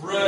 Bread